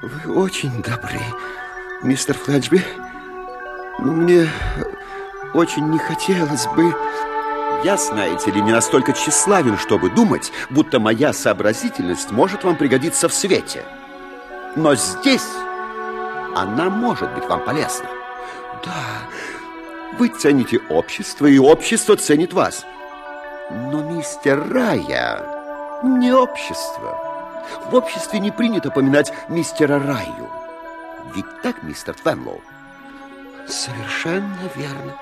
Вы очень добры, мистер Флетчби. Но мне очень не хотелось бы... Я, знаете ли, не настолько тщеславен, чтобы думать, будто моя сообразительность может вам пригодиться в свете. Но здесь она может быть вам полезна. Да, вы цените общество, и общество ценит вас. Но мистер Рая не общество. В обществе не принято поминать мистера Раю. Ведь так, мистер Твенлоу? Совершенно верно.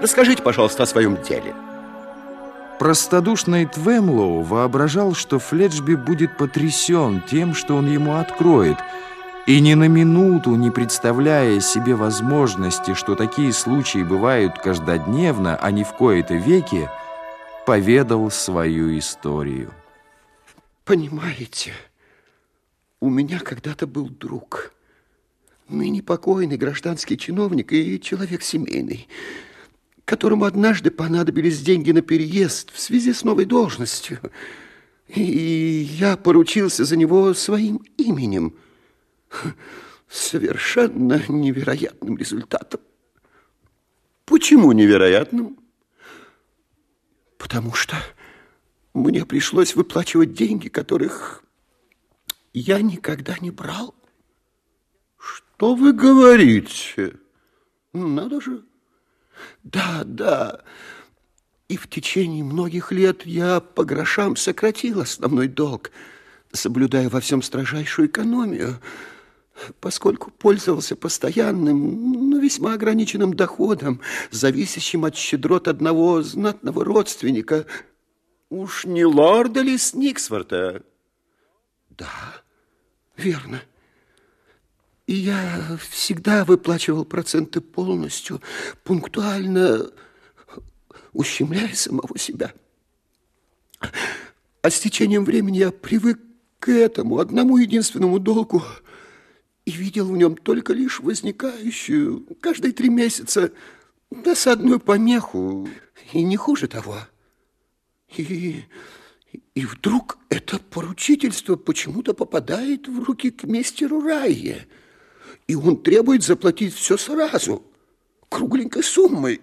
Расскажите, пожалуйста, о своем деле. Простодушный Твемлоу воображал, что Флетчби будет потрясен тем, что он ему откроет, и ни на минуту не представляя себе возможности, что такие случаи бывают каждодневно, а не в кои-то веки, поведал свою историю. Понимаете, у меня когда-то был друг, ныне покойный гражданский чиновник и человек семейный, которому однажды понадобились деньги на переезд в связи с новой должностью. И я поручился за него своим именем. Совершенно невероятным результатом. Почему невероятным? Потому что мне пришлось выплачивать деньги, которых я никогда не брал. Что вы говорите? Надо же. Да, да. И в течение многих лет я по грошам сократил основной долг, соблюдая во всем строжайшую экономию, поскольку пользовался постоянным, но весьма ограниченным доходом, зависящим от щедрот одного знатного родственника – Уж не лорда ли Сниксворта? Да, верно. И я всегда выплачивал проценты полностью, пунктуально ущемляя самого себя. А с течением времени я привык к этому одному единственному долгу и видел в нем только лишь возникающую каждые три месяца досадную помеху, и не хуже того – и, и вдруг это поручительство почему-то попадает в руки к мистеру Райе, и он требует заплатить все сразу, кругленькой суммой.